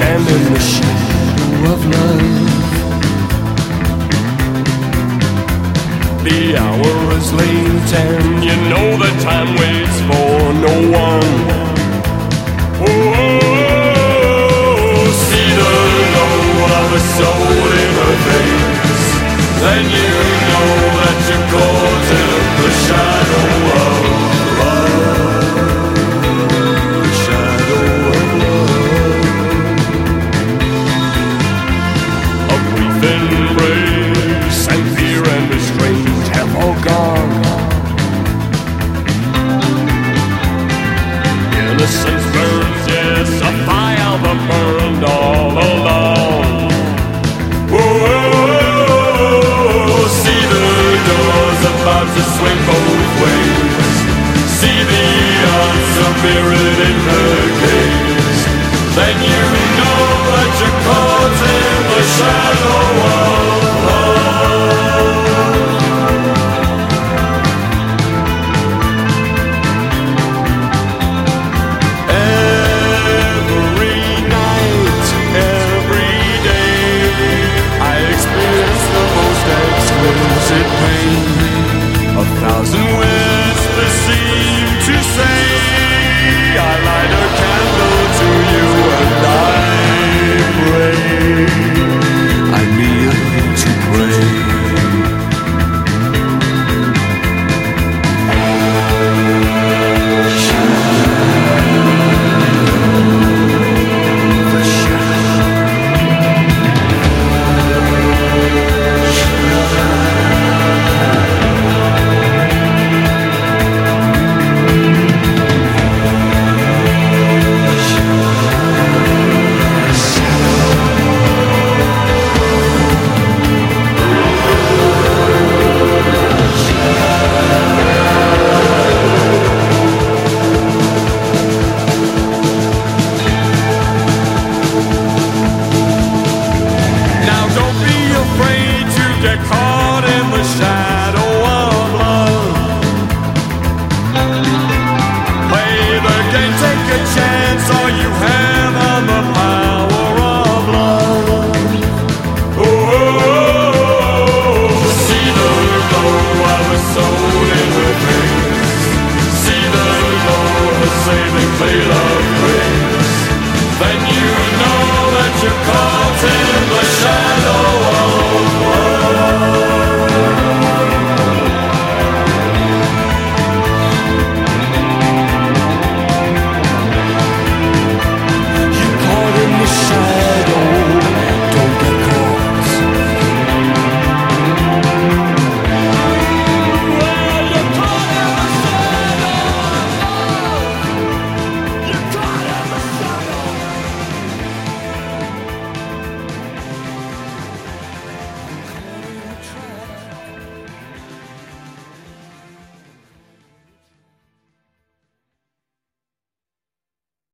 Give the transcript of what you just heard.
stand in the shadow of love. The hour is late and you know the time waits for no one. Oh, see the glow of a soul in her veins. Then you clouds swing swim